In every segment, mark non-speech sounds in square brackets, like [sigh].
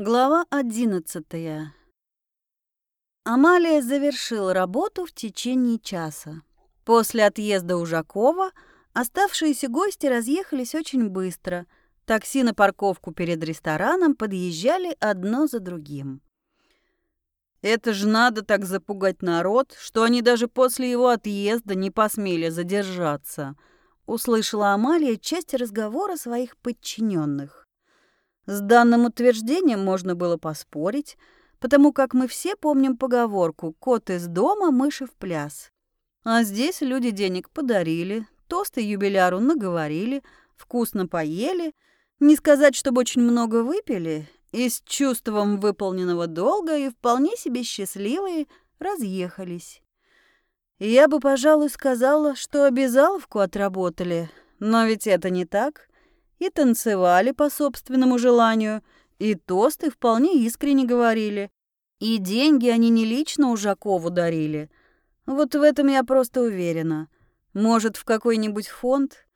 Глава одиннадцатая. Амалия завершила работу в течение часа. После отъезда Ужакова оставшиеся гости разъехались очень быстро. Такси на парковку перед рестораном подъезжали одно за другим. Это же надо так запугать народ, что они даже после его отъезда не посмели задержаться, услышала Амалия часть разговора своих подчиненных. С данным утверждением можно было поспорить, потому как мы все помним поговорку «кот из дома, мыши в пляс». А здесь люди денег подарили, тосты юбиляру наговорили, вкусно поели, не сказать, чтобы очень много выпили, и с чувством выполненного долга и вполне себе счастливые разъехались. Я бы, пожалуй, сказала, что обязаловку отработали, но ведь это не так и танцевали по собственному желанию, и тосты вполне искренне говорили. И деньги они не лично Ужакову дарили. Вот в этом я просто уверена. Может, в какой-нибудь фонд?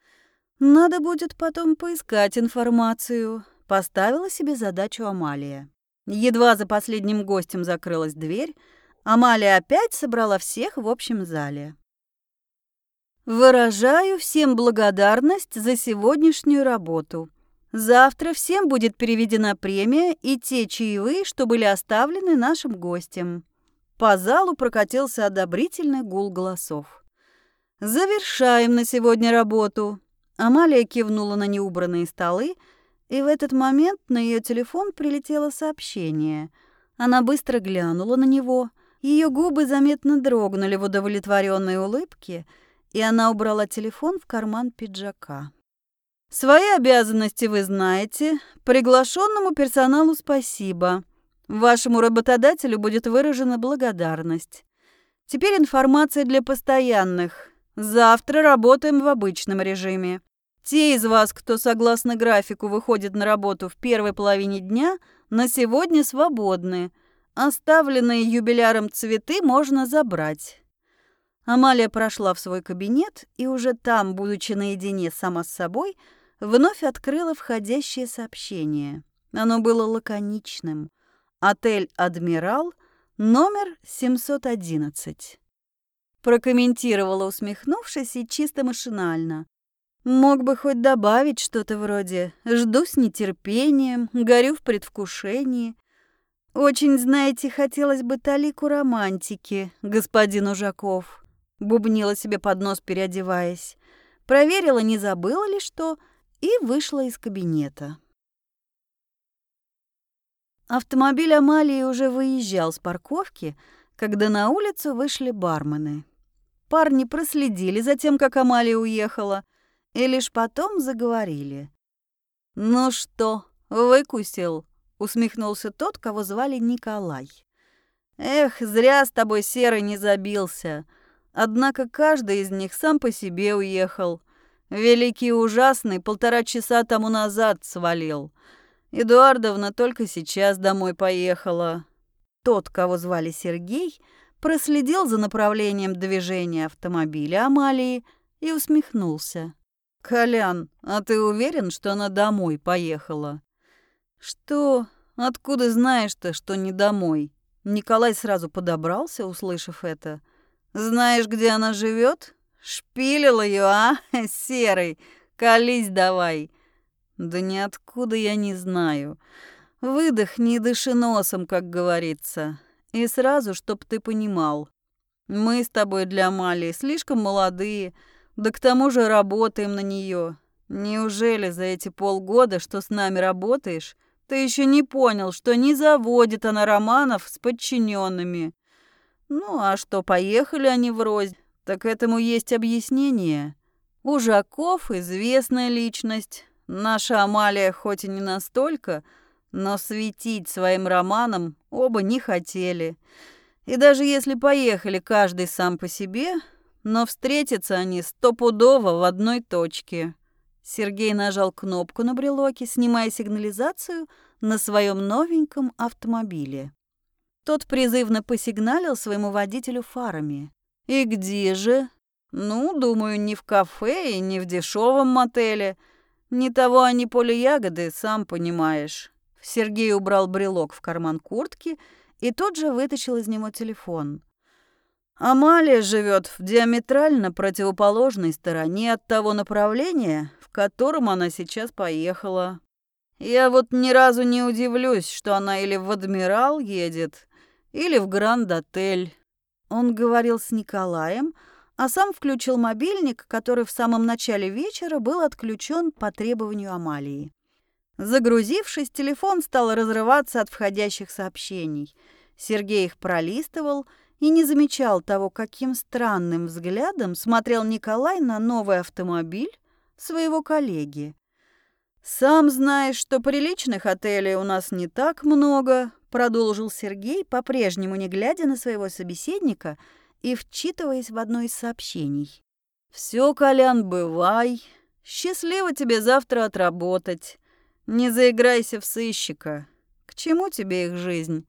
Надо будет потом поискать информацию. Поставила себе задачу Амалия. Едва за последним гостем закрылась дверь, Амалия опять собрала всех в общем зале. Выражаю всем благодарность за сегодняшнюю работу. Завтра всем будет переведена премия и те чаевые, что были оставлены нашим гостям. По залу прокатился одобрительный гул голосов. Завершаем на сегодня работу. Амалия кивнула на неубранные столы, и в этот момент на ее телефон прилетело сообщение. Она быстро глянула на него. Ее губы заметно дрогнули в удовлетворенной улыбке – и она убрала телефон в карман пиджака. Свои обязанности вы знаете. Приглашенному персоналу спасибо. Вашему работодателю будет выражена благодарность. Теперь информация для постоянных. Завтра работаем в обычном режиме. Те из вас, кто согласно графику выходит на работу в первой половине дня, на сегодня свободны. Оставленные юбиляром цветы можно забрать. Амалия прошла в свой кабинет и уже там, будучи наедине сама с собой, вновь открыла входящее сообщение. Оно было лаконичным. Отель «Адмирал», номер 711. Прокомментировала, усмехнувшись и чисто машинально. Мог бы хоть добавить что-то вроде «жду с нетерпением», «горю в предвкушении». Очень, знаете, хотелось бы талику романтики, господин Ужаков бубнила себе под нос, переодеваясь. Проверила, не забыла ли что, и вышла из кабинета. Автомобиль Амалии уже выезжал с парковки, когда на улицу вышли бармены. Парни проследили за тем, как Амалия уехала, и лишь потом заговорили. «Ну что, выкусил?» — усмехнулся тот, кого звали Николай. «Эх, зря с тобой серый не забился. Однако каждый из них сам по себе уехал. Великий ужасный полтора часа тому назад свалил. Эдуардовна только сейчас домой поехала. Тот, кого звали Сергей, проследил за направлением движения автомобиля Амалии и усмехнулся. «Колян, а ты уверен, что она домой поехала?» «Что? Откуда знаешь-то, что не домой?» Николай сразу подобрался, услышав это – знаешь, где она живет? Шпилил ее, а? [laughs] Серый, колись давай. Да ниоткуда я не знаю. Выдохни и дыши носом, как говорится. И сразу, чтоб ты понимал. Мы с тобой для Мали слишком молодые, да к тому же работаем на нее. Неужели за эти полгода, что с нами работаешь, ты еще не понял, что не заводит она романов с подчиненными? Ну, а что поехали они врозь, так этому есть объяснение. Ужаков – известная личность. Наша Амалия хоть и не настолько, но светить своим романом оба не хотели. И даже если поехали каждый сам по себе, но встретятся они стопудово в одной точке. Сергей нажал кнопку на брелоке, снимая сигнализацию на своем новеньком автомобиле. Тот призывно посигналил своему водителю фарами. «И где же?» «Ну, думаю, не в кафе и не в дешевом мотеле. Не того они поле ягоды, сам понимаешь. Сергей убрал брелок в карман куртки и тут же вытащил из него телефон. Амалия живет в диаметрально противоположной стороне от того направления, в котором она сейчас поехала. Я вот ни разу не удивлюсь, что она или в Адмирал едет, или в Гранд-отель. Он говорил с Николаем, а сам включил мобильник, который в самом начале вечера был отключен по требованию Амалии. Загрузившись, телефон стал разрываться от входящих сообщений. Сергей их пролистывал и не замечал того, каким странным взглядом смотрел Николай на новый автомобиль своего коллеги. «Сам знаешь, что приличных отелей у нас не так много», продолжил Сергей, по-прежнему не глядя на своего собеседника и вчитываясь в одно из сообщений. «Все, Колян, бывай. Счастливо тебе завтра отработать. Не заиграйся в сыщика. К чему тебе их жизнь?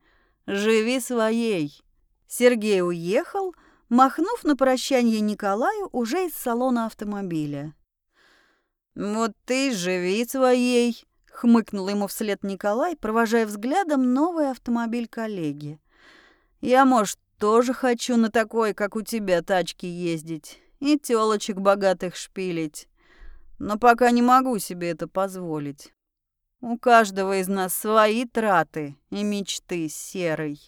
Живи своей. Сергей уехал, махнув на прощание Николаю уже из салона автомобиля. «Вот ты живи своей», — хмыкнул ему вслед Николай, провожая взглядом новый автомобиль коллеги. «Я, может, тоже хочу на такой, как у тебя, тачке ездить и тёлочек богатых шпилить, но пока не могу себе это позволить». У каждого из нас свои траты и мечты серой.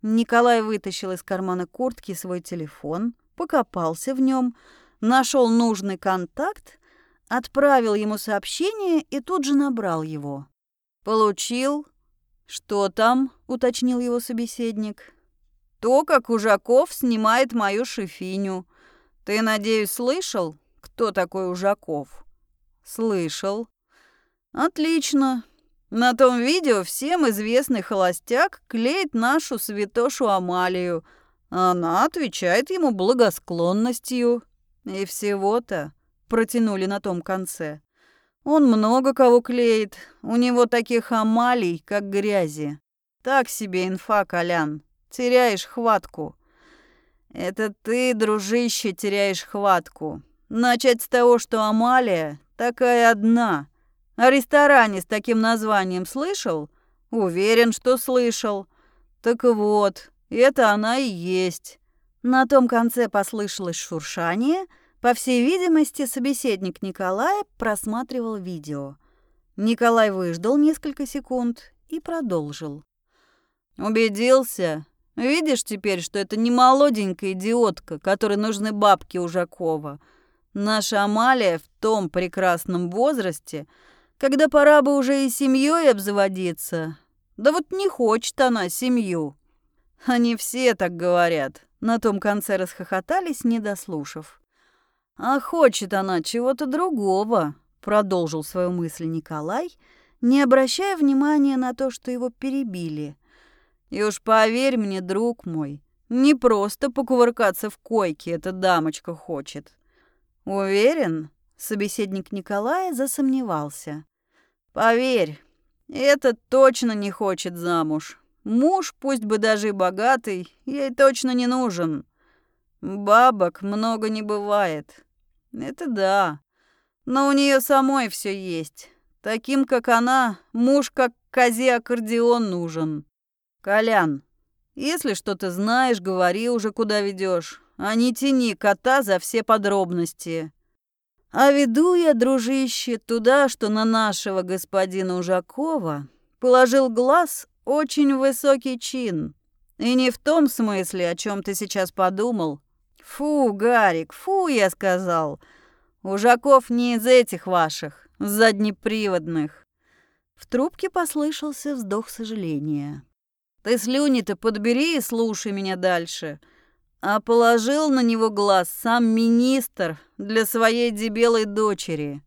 Николай вытащил из кармана куртки свой телефон, покопался в нем, нашел нужный контакт, отправил ему сообщение и тут же набрал его. «Получил? Что там?» — уточнил его собеседник. «То, как Ужаков снимает мою шифиню. Ты, надеюсь, слышал, кто такой Ужаков?» «Слышал. Отлично. На том видео всем известный холостяк клеит нашу святошу Амалию. Она отвечает ему благосклонностью. И всего-то протянули на том конце. Он много кого клеит. У него таких амалий, как грязи. Так себе инфа, Колян. Теряешь хватку. Это ты, дружище, теряешь хватку. Начать с того, что Амалия такая одна — о ресторане с таким названием слышал? Уверен, что слышал. Так вот, это она и есть. На том конце послышалось шуршание. По всей видимости, собеседник Николая просматривал видео. Николай выждал несколько секунд и продолжил. «Убедился? Видишь теперь, что это не молоденькая идиотка, которой нужны бабки Ужакова. Наша Амалия в том прекрасном возрасте — когда пора бы уже и семьей обзаводиться. Да вот не хочет она семью. Они все так говорят. На том конце расхохотались, не дослушав. А хочет она чего-то другого, продолжил свою мысль Николай, не обращая внимания на то, что его перебили. И уж поверь мне, друг мой, не просто покувыркаться в койке эта дамочка хочет. Уверен? Собеседник Николая засомневался. Поверь, этот точно не хочет замуж. Муж, пусть бы даже и богатый, ей точно не нужен. Бабок много не бывает. Это да. Но у нее самой все есть. Таким, как она, муж как козе аккордеон нужен. Колян, если что-то знаешь, говори уже, куда ведешь, а не тяни кота за все подробности. А веду я, дружище, туда, что на нашего господина Ужакова положил глаз очень высокий чин. И не в том смысле, о чем ты сейчас подумал. Фу, Гарик, фу, я сказал. Ужаков не из этих ваших, заднеприводных. В трубке послышался вздох сожаления. Ты слюни-то подбери и слушай меня дальше. — а положил на него глаз сам министр для своей дебелой дочери.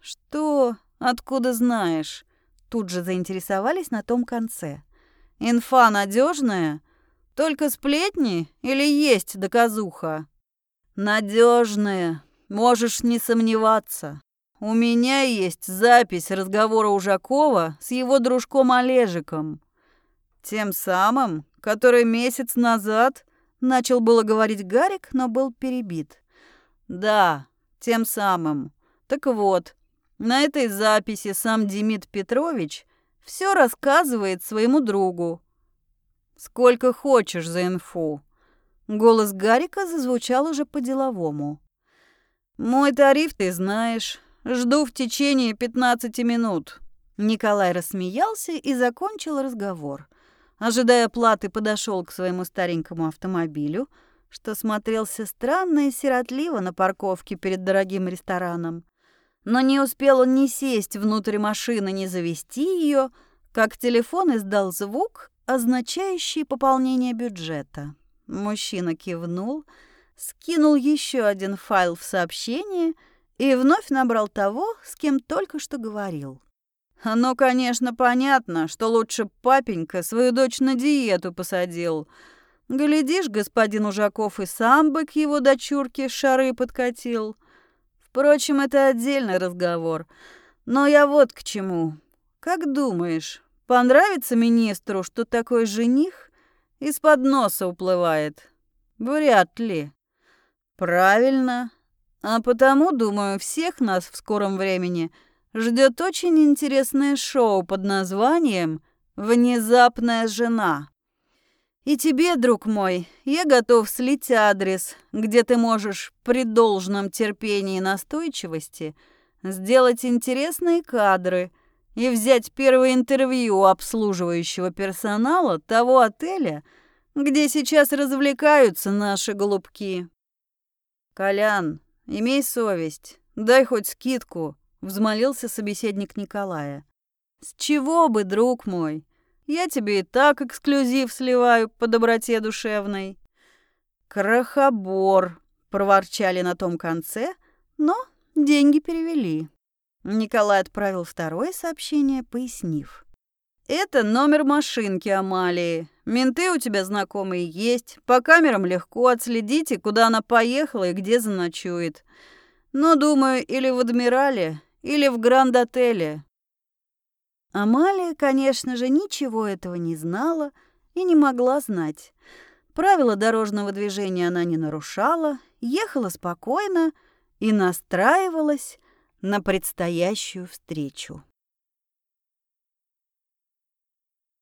Что? Откуда знаешь? Тут же заинтересовались на том конце. Инфа надежная? Только сплетни или есть доказуха? Надежная, можешь не сомневаться. У меня есть запись разговора Ужакова с его дружком Олежиком. Тем самым, который месяц назад Начал было говорить Гарик, но был перебит. Да, тем самым. Так вот, на этой записи сам Демид Петрович все рассказывает своему другу. «Сколько хочешь за инфу?» Голос Гарика зазвучал уже по-деловому. «Мой тариф ты знаешь. Жду в течение 15 минут». Николай рассмеялся и закончил разговор. Ожидая платы, подошел к своему старенькому автомобилю, что смотрелся странно и сиротливо на парковке перед дорогим рестораном. Но не успел он ни сесть внутрь машины, ни завести ее, как телефон издал звук, означающий пополнение бюджета. Мужчина кивнул, скинул еще один файл в сообщение и вновь набрал того, с кем только что говорил. «Ну, конечно, понятно, что лучше папенька свою дочь на диету посадил. Глядишь, господин Ужаков и сам бы к его дочурке шары подкатил. Впрочем, это отдельный разговор. Но я вот к чему. Как думаешь, понравится министру, что такой жених из-под носа уплывает? Вряд ли. Правильно. А потому, думаю, всех нас в скором времени ждет очень интересное шоу под названием «Внезапная жена». И тебе, друг мой, я готов слить адрес, где ты можешь при должном терпении и настойчивости сделать интересные кадры и взять первое интервью у обслуживающего персонала того отеля, где сейчас развлекаются наши голубки. Колян, имей совесть, дай хоть скидку, взмолился собеседник Николая. С чего бы, друг мой? Я тебе и так эксклюзив сливаю по доброте душевной. Крохобор, проворчали на том конце, но деньги перевели. Николай отправил второе сообщение, пояснив. «Это номер машинки Амалии. Менты у тебя знакомые есть. По камерам легко отследите, куда она поехала и где заночует. Но, думаю, или в Адмирале, или в Гранд-отеле. Амалия, конечно же, ничего этого не знала и не могла знать. Правила дорожного движения она не нарушала, ехала спокойно и настраивалась на предстоящую встречу.